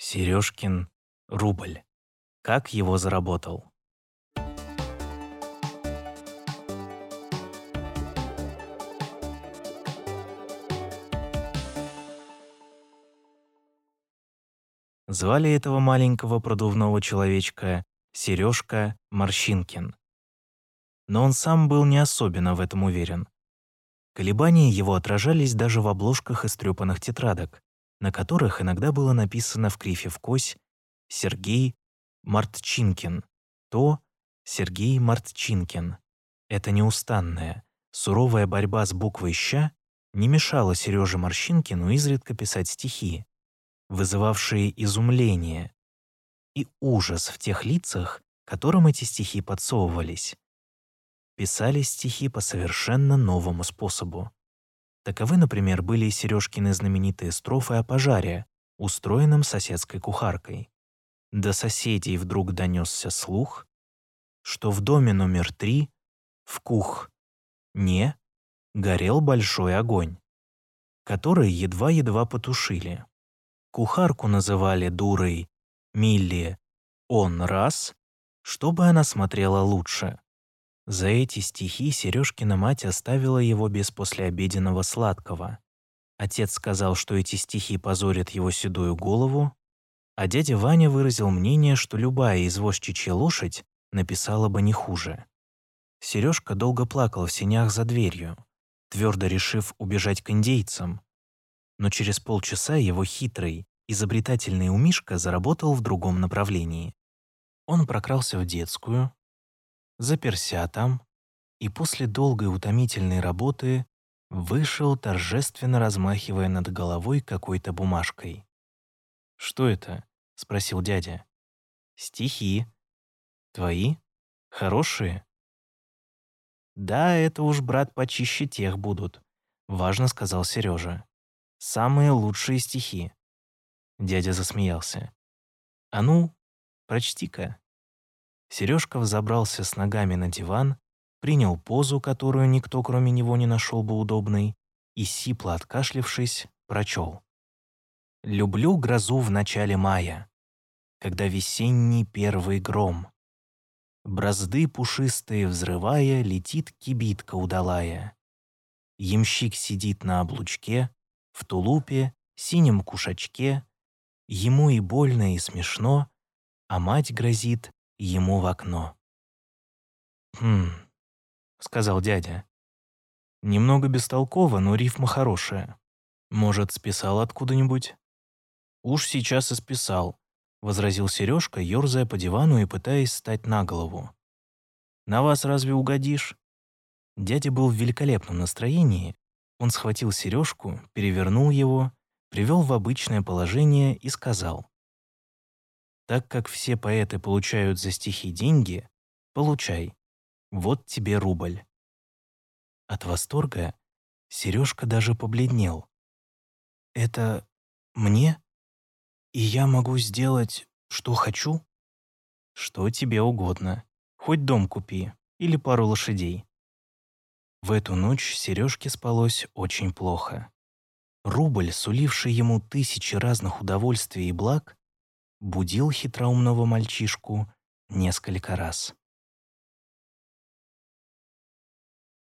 Сережкин рубль. Как его заработал? Звали этого маленького продувного человечка Сережка Морщинкин. Но он сам был не особенно в этом уверен. Колебания его отражались даже в обложках истрепанных тетрадок, на которых иногда было написано в крифе в кось «Сергей Мартчинкин», то «Сергей Мартчинкин». Это неустанная, суровая борьба с буквой «ща» не мешала Сереже Морщинкину изредка писать стихи, вызывавшие изумление и ужас в тех лицах, которым эти стихи подсовывались. Писали стихи по совершенно новому способу. Таковы, например, были и Сережкины знаменитые строфы о пожаре, устроенном соседской кухаркой. До соседей вдруг донесся слух, что в доме номер три, в кух, не, горел большой огонь, который едва-едва потушили. Кухарку называли дурой Милли «он раз», чтобы она смотрела лучше. За эти стихи Сережкина мать оставила его без послеобеденного сладкого. Отец сказал, что эти стихи позорят его седую голову, а дядя Ваня выразил мнение, что любая извозчичья лошадь написала бы не хуже. Сережка долго плакал в сенях за дверью, твердо решив убежать к индейцам. Но через полчаса его хитрый, изобретательный умишка заработал в другом направлении. Он прокрался в детскую, заперся там и после долгой утомительной работы вышел, торжественно размахивая над головой какой-то бумажкой. «Что это?» — спросил дядя. «Стихи. Твои? Хорошие?» «Да, это уж, брат, почище тех будут», — важно сказал Сережа. «Самые лучшие стихи». Дядя засмеялся. «А ну, прочти-ка». Сережка взобрался с ногами на диван, принял позу, которую никто кроме него не нашел бы удобной, и, сипло откашлившись, прочел. «Люблю грозу в начале мая, когда весенний первый гром. Бразды пушистые взрывая, летит кибитка удалая. Ямщик сидит на облучке, в тулупе, синем кушачке, ему и больно, и смешно, а мать грозит ему в окно. «Хм», — сказал дядя. «Немного бестолково, но рифма хорошая. Может, списал откуда-нибудь?» «Уж сейчас и списал», — возразил Сережка, ерзая по дивану и пытаясь встать на голову. «На вас разве угодишь?» Дядя был в великолепном настроении. Он схватил сережку, перевернул его, привел в обычное положение и сказал. Так как все поэты получают за стихи деньги, получай. Вот тебе рубль. От восторга Сережка даже побледнел. Это мне? И я могу сделать, что хочу? Что тебе угодно. Хоть дом купи или пару лошадей. В эту ночь Сережке спалось очень плохо. Рубль, суливший ему тысячи разных удовольствий и благ, будил хитроумного мальчишку несколько раз.